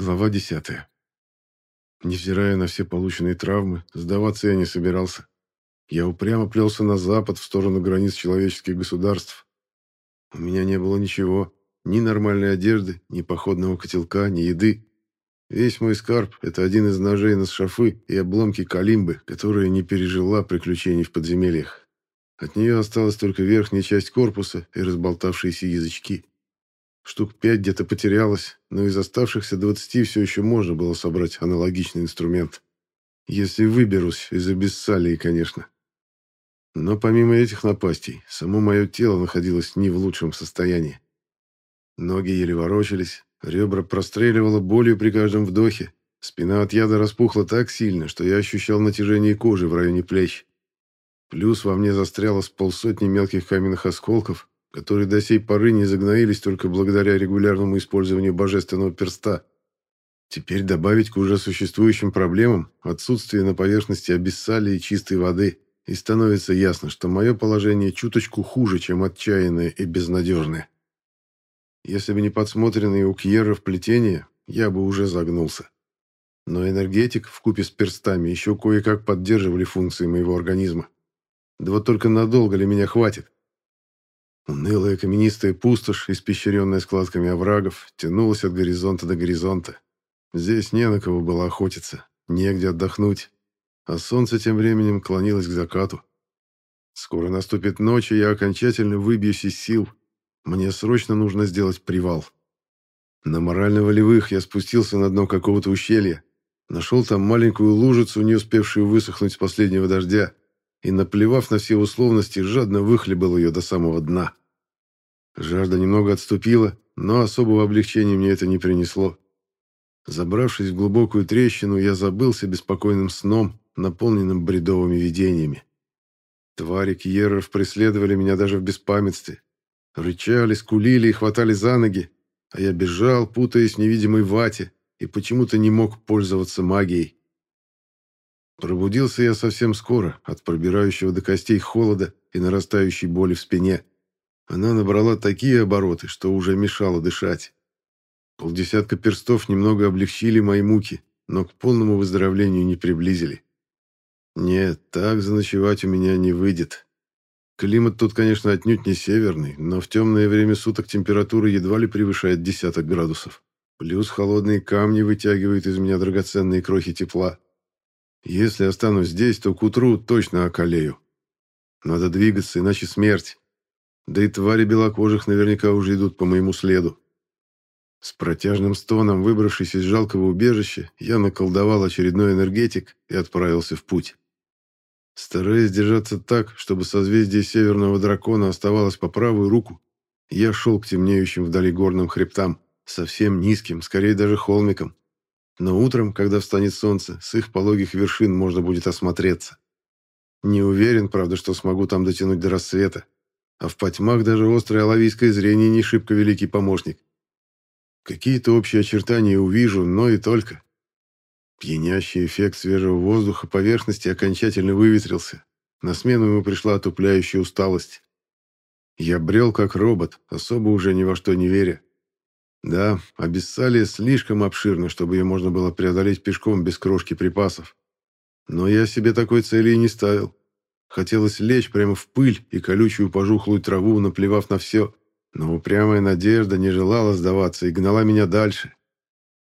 Глава 10. Невзирая на все полученные травмы, сдаваться я не собирался. Я упрямо плелся на запад, в сторону границ человеческих государств. У меня не было ничего, ни нормальной одежды, ни походного котелка, ни еды. Весь мой скарб — это один из ножей на шафы и обломки калимбы, которая не пережила приключений в подземельях. От нее осталась только верхняя часть корпуса и разболтавшиеся язычки. Штук пять где-то потерялось, но из оставшихся двадцати все еще можно было собрать аналогичный инструмент. Если выберусь из Абиссалии, конечно. Но помимо этих напастей, само мое тело находилось не в лучшем состоянии. Ноги еле ворочались, ребра простреливало болью при каждом вдохе, спина от яда распухла так сильно, что я ощущал натяжение кожи в районе плеч. Плюс во мне застряло с полсотни мелких каменных осколков, которые до сей поры не загноились только благодаря регулярному использованию божественного перста. Теперь добавить к уже существующим проблемам отсутствие на поверхности обессалия и чистой воды, и становится ясно, что мое положение чуточку хуже, чем отчаянное и безнадежное. Если бы не подсмотренные у Кьерров плетения, я бы уже загнулся. Но энергетик в купе с перстами еще кое-как поддерживали функции моего организма. Да вот только надолго ли меня хватит? Унылая каменистая пустошь, испещренная складками оврагов, тянулась от горизонта до горизонта. Здесь не на кого было охотиться, негде отдохнуть, а солнце тем временем клонилось к закату. Скоро наступит ночь, и я окончательно выбьюсь из сил. Мне срочно нужно сделать привал. На морально-волевых я спустился на дно какого-то ущелья, нашел там маленькую лужицу, не успевшую высохнуть с последнего дождя, и, наплевав на все условности, жадно выхлебал ее до самого дна. Жажда немного отступила, но особого облегчения мне это не принесло. Забравшись в глубокую трещину, я забылся беспокойным сном, наполненным бредовыми видениями. Твари Кьерров преследовали меня даже в беспамятстве. Рычали, скулили и хватали за ноги, а я бежал, путаясь в невидимой вате, и почему-то не мог пользоваться магией. Пробудился я совсем скоро от пробирающего до костей холода и нарастающей боли в спине. Она набрала такие обороты, что уже мешало дышать. Полдесятка перстов немного облегчили мои муки, но к полному выздоровлению не приблизили. Нет, так заночевать у меня не выйдет. Климат тут, конечно, отнюдь не северный, но в темное время суток температура едва ли превышает десяток градусов. Плюс холодные камни вытягивают из меня драгоценные крохи тепла. Если останусь здесь, то к утру точно околею. Надо двигаться, иначе смерть. Да и твари белокожих наверняка уже идут по моему следу. С протяжным стоном, выбравшись из жалкого убежища, я наколдовал очередной энергетик и отправился в путь. Стараясь держаться так, чтобы созвездие Северного Дракона оставалось по правую руку, я шел к темнеющим вдали горным хребтам, совсем низким, скорее даже холмиком. Но утром, когда встанет солнце, с их пологих вершин можно будет осмотреться. Не уверен, правда, что смогу там дотянуть до рассвета, а в потьмах даже острое алавийское зрение не шибко великий помощник. Какие-то общие очертания увижу, но и только. Пьянящий эффект свежего воздуха поверхности окончательно выветрился. На смену ему пришла отупляющая усталость. Я брел как робот, особо уже ни во что не веря. Да, Абиссалия слишком обширна, чтобы ее можно было преодолеть пешком без крошки припасов. Но я себе такой цели и не ставил. Хотелось лечь прямо в пыль и колючую пожухлую траву, наплевав на все. Но упрямая надежда не желала сдаваться и гнала меня дальше.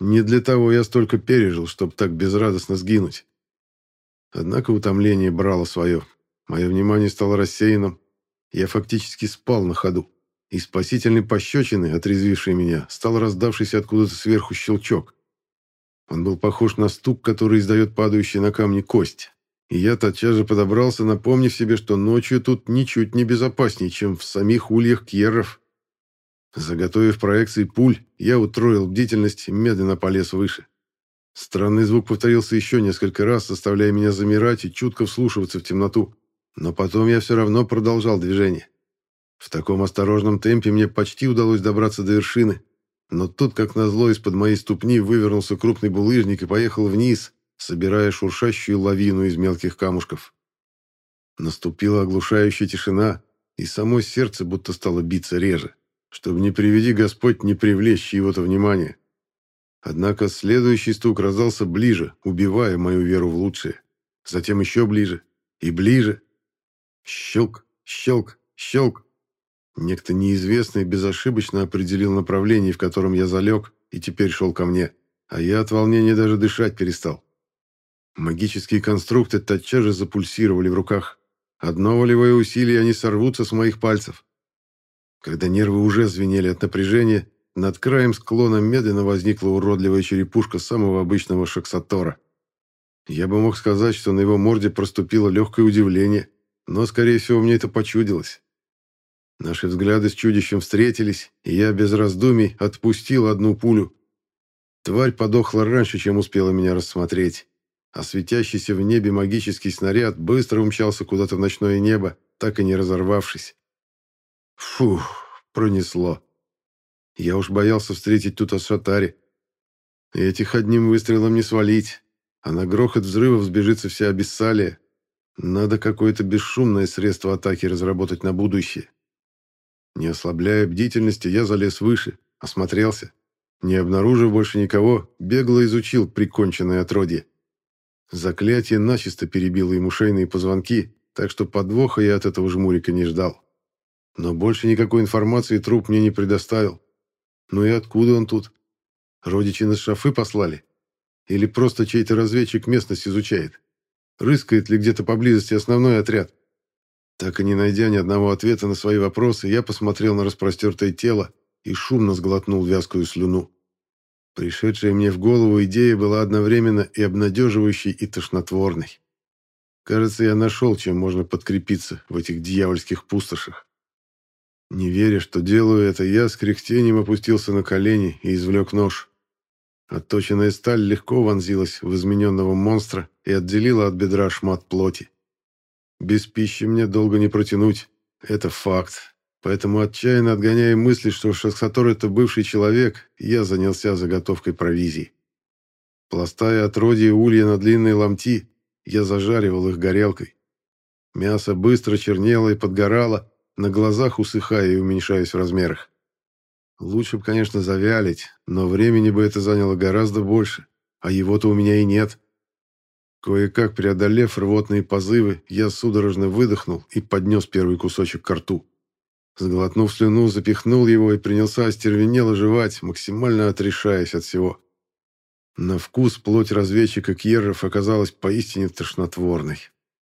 Не для того я столько пережил, чтобы так безрадостно сгинуть. Однако утомление брало свое. Мое внимание стало рассеянным. Я фактически спал на ходу. И спасительной пощечины, отрезвившей меня, стал раздавшийся откуда-то сверху щелчок. Он был похож на стук, который издает падающая на камни кость. И я тотчас же подобрался, напомнив себе, что ночью тут ничуть не безопаснее, чем в самих ульях Кьерров. Заготовив проекции пуль, я утроил бдительность и медленно полез выше. Странный звук повторился еще несколько раз, заставляя меня замирать и чутко вслушиваться в темноту. Но потом я все равно продолжал движение. В таком осторожном темпе мне почти удалось добраться до вершины. Но тут, как назло, из-под моей ступни вывернулся крупный булыжник и поехал вниз, собирая шуршащую лавину из мелких камушков. Наступила оглушающая тишина, и само сердце будто стало биться реже, чтобы не приведи Господь не привлечь его-то внимания. Однако следующий стук раздался ближе, убивая мою веру в лучшее. Затем еще ближе и ближе. Щелк, щелк, щелк. Некто неизвестный безошибочно определил направление, в котором я залег, и теперь шел ко мне, а я от волнения даже дышать перестал. Магические конструкты тотчас же запульсировали в руках. Одно волевое усилие, они сорвутся с моих пальцев. Когда нервы уже звенели от напряжения, над краем склона медленно возникла уродливая черепушка самого обычного шаксатора. Я бы мог сказать, что на его морде проступило легкое удивление, но, скорее всего, мне это почудилось. Наши взгляды с чудищем встретились, и я без раздумий отпустил одну пулю. Тварь подохла раньше, чем успела меня рассмотреть а светящийся в небе магический снаряд быстро умчался куда-то в ночное небо, так и не разорвавшись. Фух, пронесло. Я уж боялся встретить тут Ашатари. Этих одним выстрелом не свалить, а на грохот взрывов сбежится вся Абиссалия. Надо какое-то бесшумное средство атаки разработать на будущее. Не ослабляя бдительности, я залез выше, осмотрелся. Не обнаружив больше никого, бегло изучил приконченное отродье. Заклятие начисто перебило ему шейные позвонки, так что подвоха я от этого жмурика не ждал. Но больше никакой информации труп мне не предоставил. Ну и откуда он тут? Родичи на шафы послали? Или просто чей-то разведчик местность изучает? Рыскает ли где-то поблизости основной отряд? Так и не найдя ни одного ответа на свои вопросы, я посмотрел на распростертое тело и шумно сглотнул вязкую слюну. Пришедшая мне в голову идея была одновременно и обнадеживающей, и тошнотворной. Кажется, я нашел, чем можно подкрепиться в этих дьявольских пустошах. Не веря, что делаю это, я с кряхтением опустился на колени и извлек нож. Отточенная сталь легко вонзилась в измененного монстра и отделила от бедра шмат плоти. Без пищи мне долго не протянуть. Это факт, Поэтому, отчаянно отгоняя мысли, что Шахсатор — это бывший человек, я занялся заготовкой провизии. Пластая отродье улья на длинные ломти, я зажаривал их горелкой. Мясо быстро чернело и подгорало, на глазах усыхая и уменьшаясь в размерах. Лучше бы, конечно, завялить, но времени бы это заняло гораздо больше, а его-то у меня и нет. Кое-как преодолев рвотные позывы, я судорожно выдохнул и поднес первый кусочек к рту. Сглотнув слюну, запихнул его и принялся остервенело жевать, максимально отрешаясь от всего. На вкус плоть разведчика Кьерров оказалась поистине тошнотворной.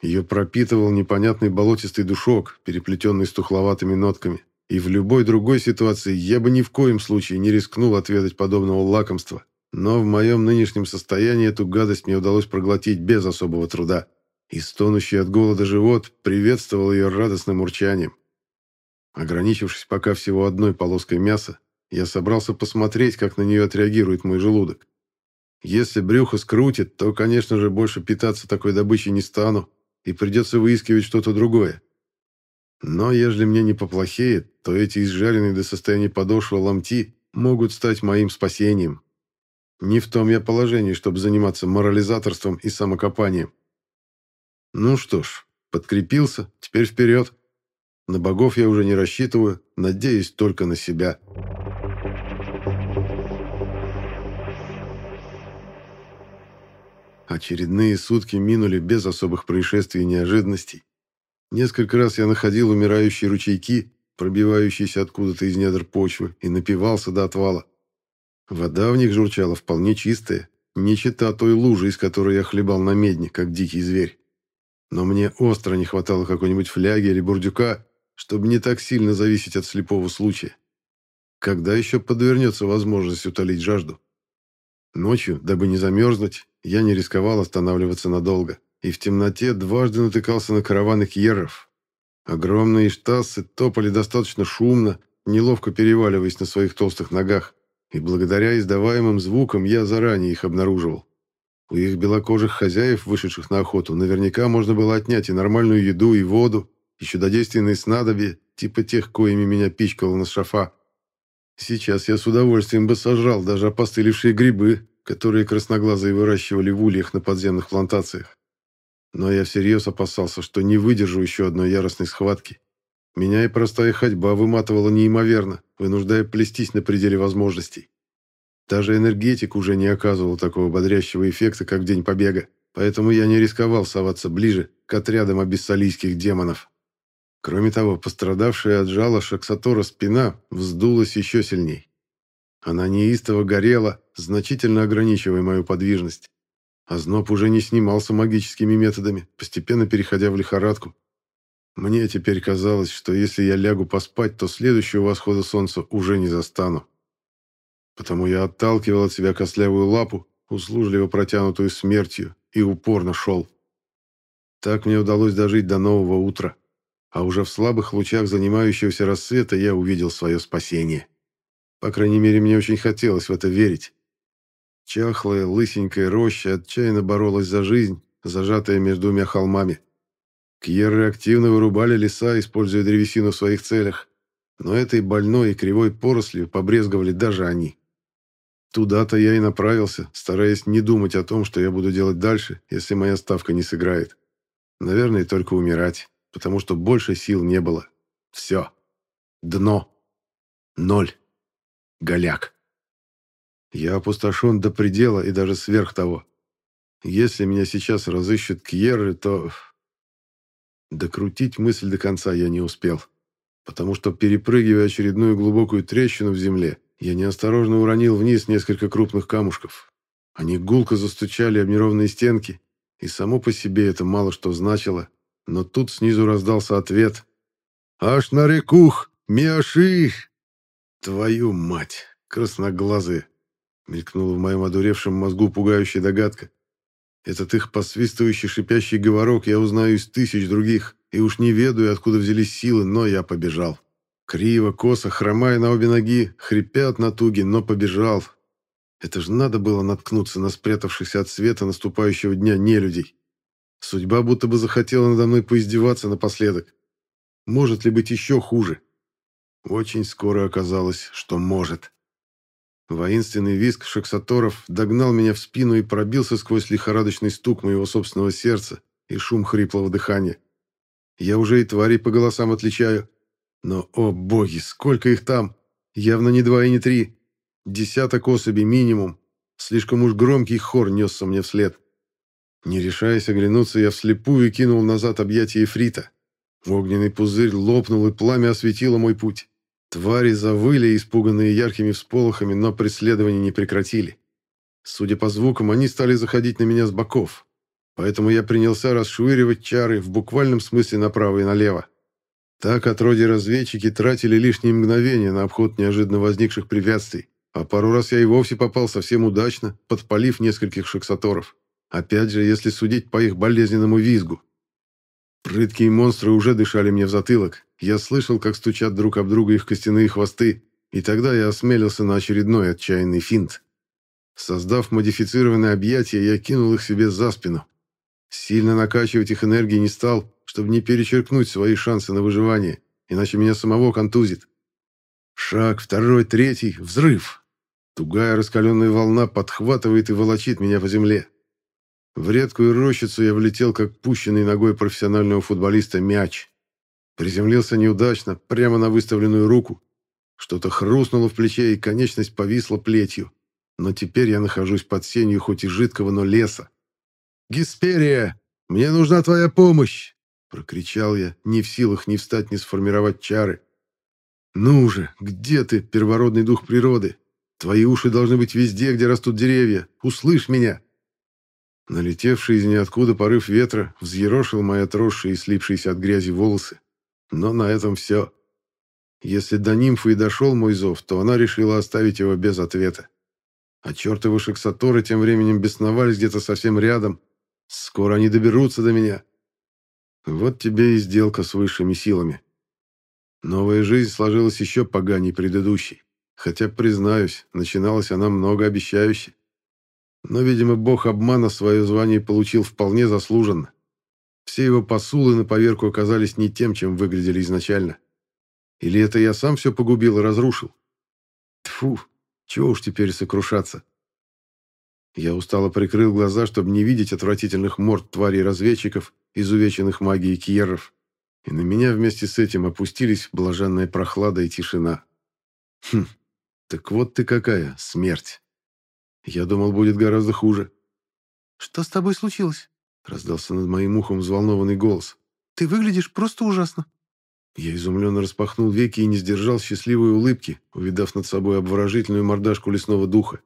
Ее пропитывал непонятный болотистый душок, переплетенный с тухловатыми нотками. И в любой другой ситуации я бы ни в коем случае не рискнул отведать подобного лакомства. Но в моем нынешнем состоянии эту гадость мне удалось проглотить без особого труда. И стонущий от голода живот приветствовал ее радостным урчанием. Ограничившись пока всего одной полоской мяса, я собрался посмотреть, как на нее отреагирует мой желудок. Если брюхо скрутит, то, конечно же, больше питаться такой добычей не стану, и придется выискивать что-то другое. Но если мне не поплохеет, то эти изжаренные до состояния подошвы ломти могут стать моим спасением. Не в том я положении, чтобы заниматься морализаторством и самокопанием. Ну что ж, подкрепился, теперь вперед. На богов я уже не рассчитываю, надеюсь только на себя. Очередные сутки минули без особых происшествий и неожиданностей. Несколько раз я находил умирающие ручейки, пробивающиеся откуда-то из недр почвы, и напивался до отвала. Вода в них журчала вполне чистая, не чита той лужи, из которой я хлебал на медне, как дикий зверь. Но мне остро не хватало какой-нибудь фляги или бурдюка, чтобы не так сильно зависеть от слепого случая. Когда еще подвернется возможность утолить жажду? Ночью, дабы не замерзнуть, я не рисковал останавливаться надолго, и в темноте дважды натыкался на караваны кьерров. Огромные штассы топали достаточно шумно, неловко переваливаясь на своих толстых ногах, и благодаря издаваемым звукам я заранее их обнаруживал. У их белокожих хозяев, вышедших на охоту, наверняка можно было отнять и нормальную еду, и воду, и чудодейственные снадобья, типа тех, коими меня пичкало на шафа. Сейчас я с удовольствием бы сожрал даже опостылевшие грибы, которые красноглазые выращивали в ульях на подземных плантациях. Но я всерьез опасался, что не выдержу еще одной яростной схватки. Меня и простая ходьба выматывала неимоверно, вынуждая плестись на пределе возможностей. Даже энергетик уже не оказывал такого бодрящего эффекта, как день побега, поэтому я не рисковал соваться ближе к отрядам абиссалийских демонов. Кроме того, пострадавшая от жала Шаксатора спина вздулась еще сильней. Она неистово горела, значительно ограничивая мою подвижность. Озноб уже не снимался магическими методами, постепенно переходя в лихорадку. Мне теперь казалось, что если я лягу поспать, то следующего восхода солнца уже не застану. Потому я отталкивал от себя костлявую лапу, услужливо протянутую смертью, и упорно шел. Так мне удалось дожить до нового утра а уже в слабых лучах занимающегося рассвета я увидел свое спасение. По крайней мере, мне очень хотелось в это верить. Чахлая, лысенькая роща отчаянно боролась за жизнь, зажатая между двумя холмами. Кьерры активно вырубали леса, используя древесину в своих целях, но этой больной и кривой порослью побрезговали даже они. Туда-то я и направился, стараясь не думать о том, что я буду делать дальше, если моя ставка не сыграет. Наверное, только умирать потому что больше сил не было. Все. Дно. Ноль. Голяк. Я опустошен до предела и даже сверх того. Если меня сейчас разыщут Кьерры, то... Докрутить мысль до конца я не успел, потому что, перепрыгивая очередную глубокую трещину в земле, я неосторожно уронил вниз несколько крупных камушков. Они гулко застучали об неровные стенки, и само по себе это мало что значило, но тут снизу раздался ответ. «Аж на рекух! Миаши!» «Твою мать! Красноглазые!» Мелькнула в моем одуревшем мозгу пугающая догадка. Этот их посвистывающий шипящий говорок я узнаю из тысяч других, и уж не ведаю, откуда взялись силы, но я побежал. Криво, косо, хромая на обе ноги, хрипят на туге, но побежал. Это же надо было наткнуться на спрятавшихся от света наступающего дня нелюдей. Судьба будто бы захотела надо мной поиздеваться напоследок. Может ли быть еще хуже? Очень скоро оказалось, что может. Воинственный визг шексаторов догнал меня в спину и пробился сквозь лихорадочный стук моего собственного сердца и шум хриплого дыхания. Я уже и тварей по голосам отличаю. Но, о боги, сколько их там! Явно не два и не три. Десяток особей минимум. Слишком уж громкий хор несся мне вслед. Не решаясь оглянуться, я вслепую кинул назад объятия Эфрита. Огненный пузырь лопнул, и пламя осветило мой путь. Твари завыли, испуганные яркими всполохами, но преследование не прекратили. Судя по звукам, они стали заходить на меня с боков. Поэтому я принялся расшвыривать чары в буквальном смысле направо и налево. Так отродье разведчики тратили лишние мгновения на обход неожиданно возникших препятствий, а пару раз я и вовсе попал совсем удачно, подпалив нескольких шексаторов. Опять же, если судить по их болезненному визгу. Прыткие монстры уже дышали мне в затылок. Я слышал, как стучат друг об друга их костяные хвосты, и тогда я осмелился на очередной отчаянный финт. Создав модифицированное объятие, я кинул их себе за спину. Сильно накачивать их энергией не стал, чтобы не перечеркнуть свои шансы на выживание, иначе меня самого контузит. Шаг, второй, третий, взрыв. Тугая раскаленная волна подхватывает и волочит меня по земле. В редкую рощицу я влетел, как пущенный ногой профессионального футболиста мяч. Приземлился неудачно, прямо на выставленную руку. Что-то хрустнуло в плече, и конечность повисла плетью. Но теперь я нахожусь под сенью хоть и жидкого, но леса. «Гисперия, мне нужна твоя помощь!» Прокричал я, не в силах ни встать, ни сформировать чары. «Ну же, где ты, первородный дух природы? Твои уши должны быть везде, где растут деревья. Услышь меня!» Налетевший из ниоткуда порыв ветра взъерошил мои отросшие и слипшиеся от грязи волосы. Но на этом все. Если до нимфы и дошел мой зов, то она решила оставить его без ответа. А чертовы шексаторы тем временем бесновались где-то совсем рядом. Скоро они доберутся до меня. Вот тебе и сделка с высшими силами. Новая жизнь сложилась еще поганей предыдущей. Хотя, признаюсь, начиналась она многообещающе. Но, видимо, бог обмана свое звание получил вполне заслуженно. Все его посулы на поверку оказались не тем, чем выглядели изначально. Или это я сам все погубил и разрушил? Тфу, чего уж теперь сокрушаться. Я устало прикрыл глаза, чтобы не видеть отвратительных морд тварей-разведчиков, изувеченных магией кьерров. И на меня вместе с этим опустились блаженная прохлада и тишина. Хм, так вот ты какая, смерть. Я думал, будет гораздо хуже. «Что с тобой случилось?» — раздался над моим ухом взволнованный голос. «Ты выглядишь просто ужасно». Я изумленно распахнул веки и не сдержал счастливой улыбки, увидав над собой обворожительную мордашку лесного духа.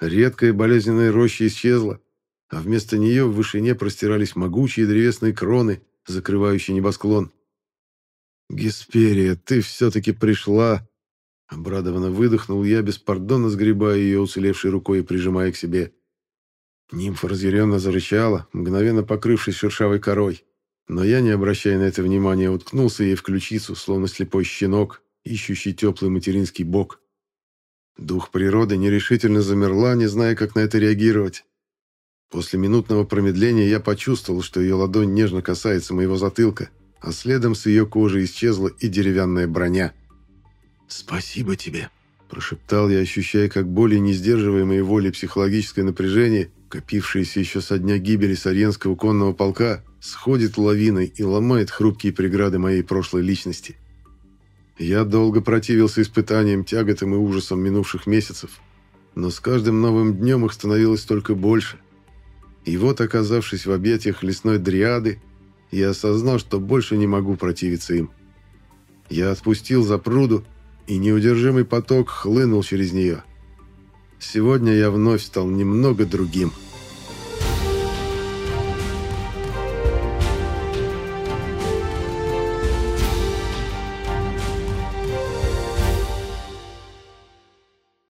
Редкая болезненная роща исчезла, а вместо нее в вышине простирались могучие древесные кроны, закрывающие небосклон. «Гесперия, ты все-таки пришла!» Обрадованно выдохнул я, беспардонно сгребая ее уцелевшей рукой и прижимая к себе. Нимфа разъяренно зарычала, мгновенно покрывшись шершавой корой. Но я, не обращая на это внимания, уткнулся ей в ключицу, словно слепой щенок, ищущий теплый материнский бок. Дух природы нерешительно замерла, не зная, как на это реагировать. После минутного промедления я почувствовал, что ее ладонь нежно касается моего затылка, а следом с ее кожи исчезла и деревянная броня. «Спасибо тебе», – прошептал я, ощущая, как более несдерживаемые воли психологическое напряжение, копившееся еще со дня гибели Сарьенского конного полка, сходит лавиной и ломает хрупкие преграды моей прошлой личности. Я долго противился испытаниям, тяготам и ужасам минувших месяцев, но с каждым новым днем их становилось только больше. И вот, оказавшись в объятиях лесной дриады, я осознал, что больше не могу противиться им. Я отпустил за пруду, и неудержимый поток хлынул через нее. Сегодня я вновь стал немного другим –